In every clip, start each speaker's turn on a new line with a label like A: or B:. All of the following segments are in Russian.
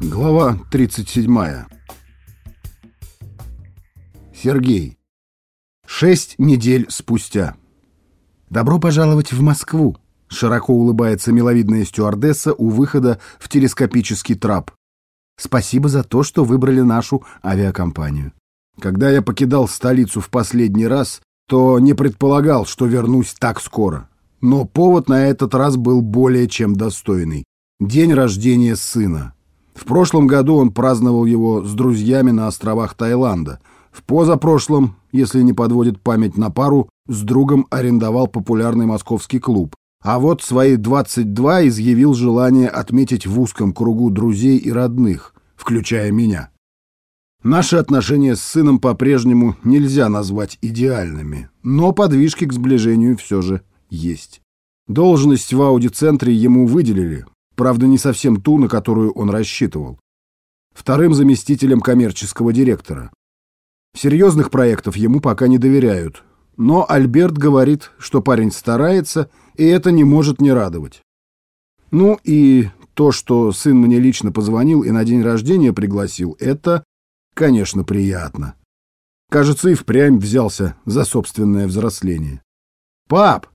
A: Глава 37. Сергей. Шесть недель спустя. «Добро пожаловать в Москву!» — широко улыбается миловидная стюардесса у выхода в телескопический трап. «Спасибо за то, что выбрали нашу авиакомпанию. Когда я покидал столицу в последний раз, то не предполагал, что вернусь так скоро. Но повод на этот раз был более чем достойный. День рождения сына. В прошлом году он праздновал его с друзьями на островах Таиланда. В позапрошлом, если не подводит память на пару, с другом арендовал популярный московский клуб. А вот свои 22 изъявил желание отметить в узком кругу друзей и родных, включая меня. Наши отношения с сыном по-прежнему нельзя назвать идеальными, но подвижки к сближению все же есть. Должность в аудицентре ему выделили, правда, не совсем ту, на которую он рассчитывал. Вторым заместителем коммерческого директора. Серьезных проектов ему пока не доверяют, но Альберт говорит, что парень старается, и это не может не радовать. Ну и то, что сын мне лично позвонил и на день рождения пригласил, это, конечно, приятно. Кажется, и впрямь взялся за собственное взросление. «Пап!»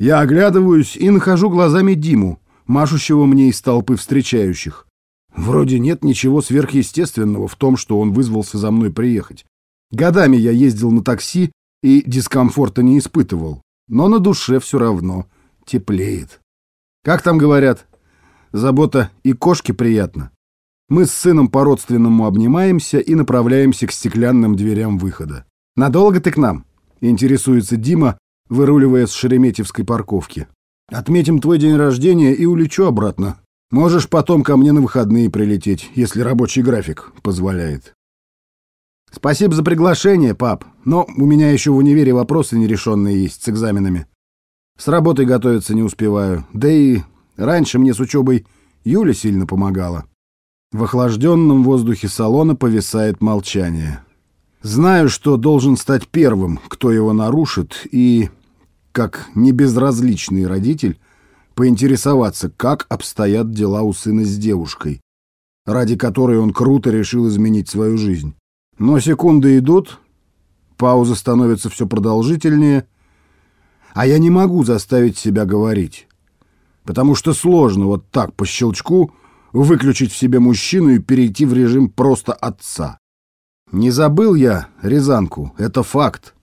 A: Я оглядываюсь и нахожу глазами Диму, машущего мне из толпы встречающих. Вроде нет ничего сверхъестественного в том, что он вызвался за мной приехать. Годами я ездил на такси и дискомфорта не испытывал, но на душе все равно теплеет. Как там говорят? Забота и кошке приятно. Мы с сыном по-родственному обнимаемся и направляемся к стеклянным дверям выхода. «Надолго ты к нам?» — интересуется Дима, выруливая с Шереметьевской парковки. Отметим твой день рождения и улечу обратно. Можешь потом ко мне на выходные прилететь, если рабочий график позволяет. Спасибо за приглашение, пап, но у меня еще в универе вопросы нерешенные есть с экзаменами. С работой готовиться не успеваю, да и раньше мне с учебой Юля сильно помогала. В охлажденном воздухе салона повисает молчание. Знаю, что должен стать первым, кто его нарушит, и как небезразличный родитель, поинтересоваться, как обстоят дела у сына с девушкой, ради которой он круто решил изменить свою жизнь. Но секунды идут, пауза становится все продолжительнее, а я не могу заставить себя говорить, потому что сложно вот так по щелчку выключить в себе мужчину и перейти в режим просто отца. Не забыл я Рязанку, это факт.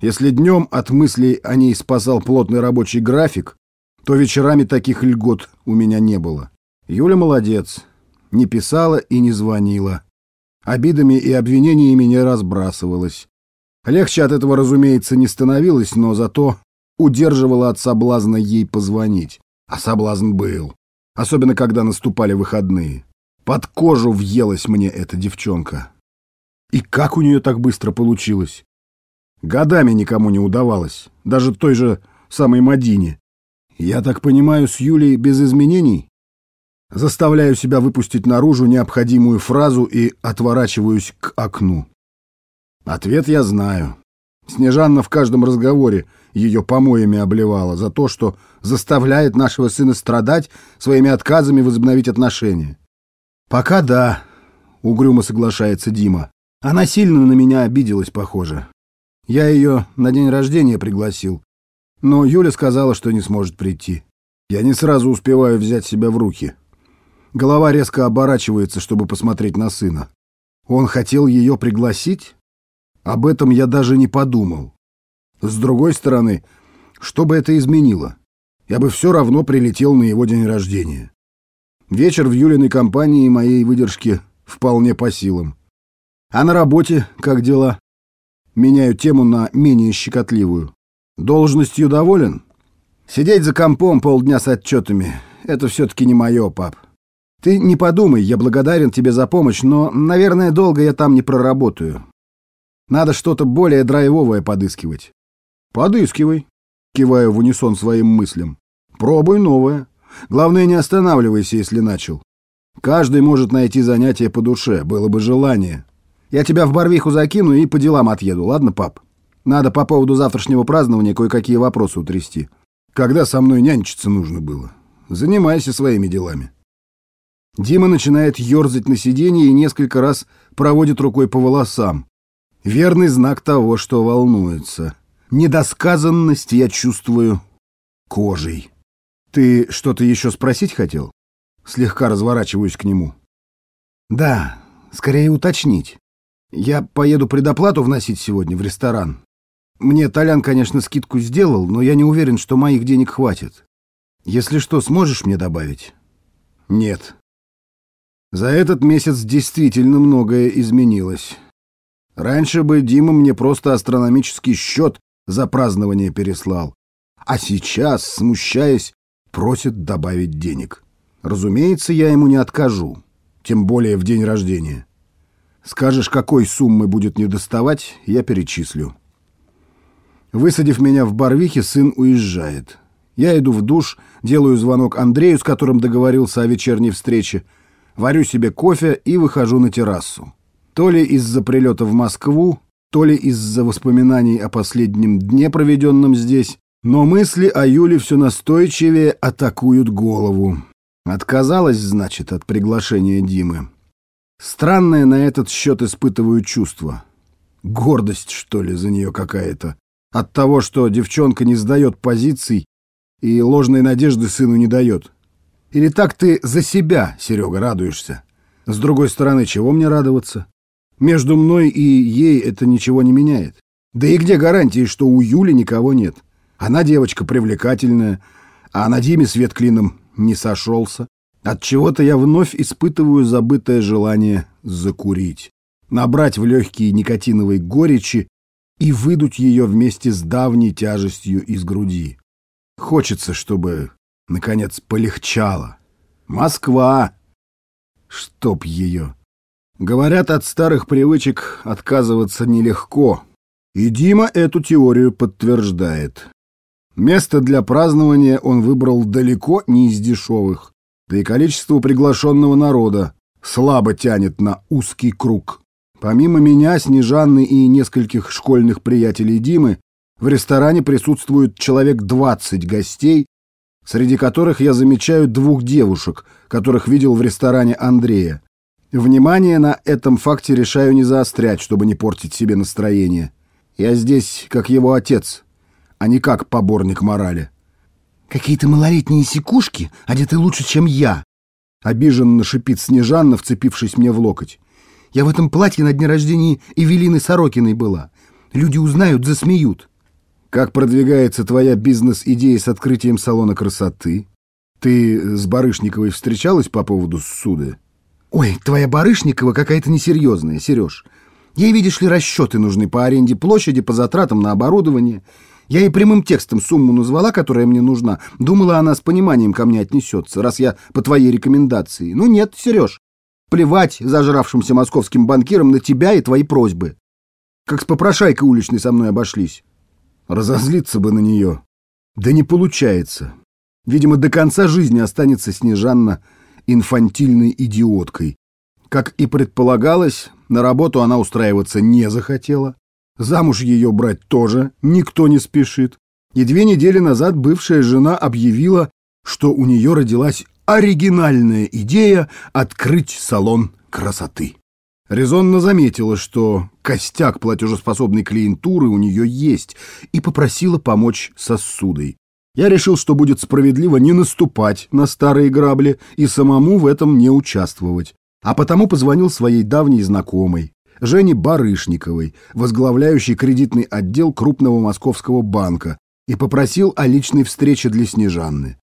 A: Если днем от мыслей о ней спасал плотный рабочий график, то вечерами таких льгот у меня не было. Юля молодец. Не писала и не звонила. Обидами и обвинениями не разбрасывалась. Легче от этого, разумеется, не становилось, но зато удерживала от соблазна ей позвонить. А соблазн был. Особенно, когда наступали выходные. Под кожу въелась мне эта девчонка. И как у нее так быстро получилось? Годами никому не удавалось, даже той же самой Мадине. Я так понимаю, с Юлей без изменений? Заставляю себя выпустить наружу необходимую фразу и отворачиваюсь к окну. Ответ я знаю. Снежанна в каждом разговоре ее помоями обливала за то, что заставляет нашего сына страдать своими отказами возобновить отношения. «Пока да», — угрюмо соглашается Дима. «Она сильно на меня обиделась, похоже. Я ее на день рождения пригласил, но Юля сказала, что не сможет прийти. Я не сразу успеваю взять себя в руки. Голова резко оборачивается, чтобы посмотреть на сына. Он хотел ее пригласить? Об этом я даже не подумал. С другой стороны, что бы это изменило? Я бы все равно прилетел на его день рождения. Вечер в Юлиной компании моей выдержки вполне по силам. А на работе как дела? Меняю тему на менее щекотливую. Должностью доволен? Сидеть за компом полдня с отчетами — это все-таки не мое, пап. Ты не подумай, я благодарен тебе за помощь, но, наверное, долго я там не проработаю. Надо что-то более драйвовое подыскивать. Подыскивай, киваю в унисон своим мыслям. Пробуй новое. Главное, не останавливайся, если начал. Каждый может найти занятие по душе, было бы желание. Я тебя в Барвиху закину и по делам отъеду, ладно, пап? Надо по поводу завтрашнего празднования кое-какие вопросы утрясти. Когда со мной нянчиться нужно было? Занимайся своими делами. Дима начинает ерзать на сиденье и несколько раз проводит рукой по волосам. Верный знак того, что волнуется. Недосказанность я чувствую кожей. Ты что-то еще спросить хотел? Слегка разворачиваюсь к нему. Да, скорее уточнить. Я поеду предоплату вносить сегодня в ресторан. Мне Толян, конечно, скидку сделал, но я не уверен, что моих денег хватит. Если что, сможешь мне добавить? Нет. За этот месяц действительно многое изменилось. Раньше бы Дима мне просто астрономический счет за празднование переслал. А сейчас, смущаясь, просит добавить денег. Разумеется, я ему не откажу, тем более в день рождения. Скажешь, какой суммы будет недоставать, я перечислю. Высадив меня в Барвихе, сын уезжает. Я иду в душ, делаю звонок Андрею, с которым договорился о вечерней встрече, варю себе кофе и выхожу на террасу. То ли из-за прилета в Москву, то ли из-за воспоминаний о последнем дне, проведенном здесь, но мысли о Юле все настойчивее атакуют голову. Отказалась, значит, от приглашения Димы. Странное на этот счет испытываю чувство. Гордость, что ли, за нее какая-то. От того, что девчонка не сдает позиций и ложной надежды сыну не дает. Или так ты за себя, Серега, радуешься? С другой стороны, чего мне радоваться? Между мной и ей это ничего не меняет. Да и где гарантии, что у Юли никого нет? Она девочка привлекательная, а на Диме свет клином не сошелся. От чего-то я вновь испытываю забытое желание закурить, набрать в легкие никотиновой горечи и выдуть ее вместе с давней тяжестью из груди. Хочется, чтобы наконец, полегчало. Москва! Чтоб ее! Говорят, от старых привычек отказываться нелегко. И Дима эту теорию подтверждает. Место для празднования он выбрал далеко не из дешевых. Да и количество приглашенного народа слабо тянет на узкий круг. Помимо меня, Снежанны и нескольких школьных приятелей Димы, в ресторане присутствует человек 20 гостей, среди которых я замечаю двух девушек, которых видел в ресторане Андрея. Внимание на этом факте решаю не заострять, чтобы не портить себе настроение. Я здесь как его отец, а не как поборник морали.
B: «Какие-то малолетние секушки, одеты лучше, чем я!»
A: Обиженно шипит Снежанна, вцепившись мне в локоть.
B: «Я в этом платье на дне рождения Эвелины Сорокиной была. Люди узнают, засмеют».
A: Как продвигается твоя бизнес-идея с открытием салона красоты? Ты с Барышниковой встречалась по поводу суда?
B: Ой, твоя Барышникова какая-то несерьезная, Сереж. Ей, видишь ли, расчеты нужны по аренде площади, по затратам на оборудование. Я ей прямым текстом сумму назвала, которая мне нужна. Думала, она с пониманием ко мне отнесется, раз я по твоей рекомендации. Ну нет, Сереж, плевать зажравшимся московским банкирам на тебя и твои просьбы. Как с попрошайкой уличной со мной обошлись.
A: Разозлиться бы на нее. Да не получается. Видимо, до конца жизни останется Снежанна инфантильной идиоткой. Как и предполагалось, на работу она устраиваться не захотела. Замуж ее брать тоже никто не спешит. И две недели назад бывшая жена объявила, что у нее родилась оригинальная идея открыть салон красоты резонно заметила, что костяк платежеспособной клиентуры у нее есть, и попросила помочь сосудой. Я решил, что будет справедливо не наступать на старые грабли и самому в этом не участвовать. А потому позвонил своей давней знакомой, Жене Барышниковой, возглавляющей кредитный отдел крупного московского банка, и попросил о личной встрече для Снежанны.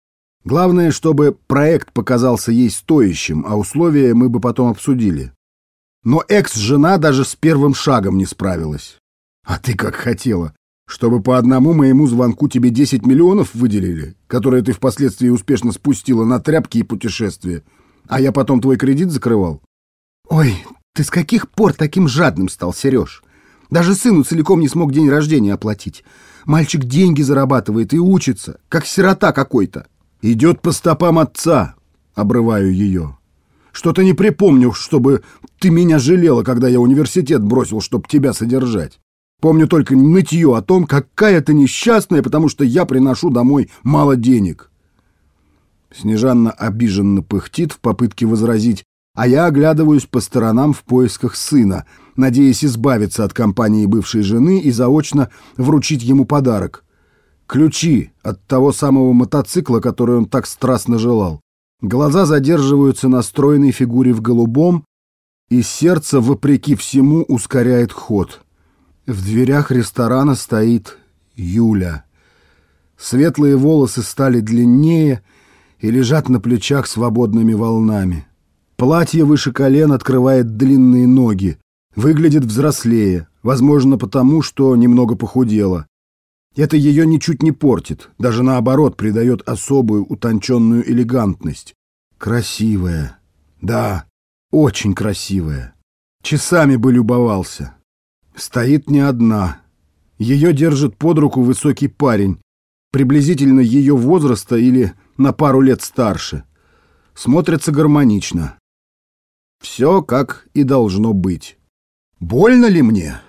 A: Главное, чтобы проект показался ей стоящим, а условия мы бы потом обсудили. Но экс-жена даже с первым шагом не справилась. А ты как хотела, чтобы по одному моему звонку тебе 10 миллионов выделили, которые ты впоследствии успешно спустила на тряпки и путешествия, а я потом твой кредит закрывал?
B: Ой, ты с каких пор таким жадным стал, Сереж? Даже сыну целиком не смог день рождения оплатить. Мальчик деньги зарабатывает и учится, как сирота какой-то.
A: Идет по стопам отца, обрываю ее. Что-то не припомню, чтобы ты меня жалела, когда я университет бросил, чтобы тебя содержать. Помню только нытье о том, какая ты несчастная, потому что я приношу домой мало денег. Снежанна обиженно пыхтит в попытке возразить, а я оглядываюсь по сторонам в поисках сына, надеясь избавиться от компании бывшей жены и заочно вручить ему подарок. Ключи от того самого мотоцикла, который он так страстно желал. Глаза задерживаются на стройной фигуре в голубом, и сердце, вопреки всему, ускоряет ход. В дверях ресторана стоит Юля. Светлые волосы стали длиннее и лежат на плечах свободными волнами. Платье выше колен открывает длинные ноги, выглядит взрослее, возможно потому, что немного похудела. Это ее ничуть не портит, даже наоборот придает особую утонченную элегантность. Красивая. Да, очень красивая. Часами бы любовался. Стоит не одна. Ее держит под руку высокий парень, приблизительно ее возраста или на пару лет старше. Смотрится гармонично. Все как и должно быть. Больно ли мне?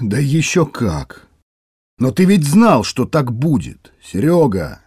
A: Да еще как. Но ты ведь знал, что так будет, Серега.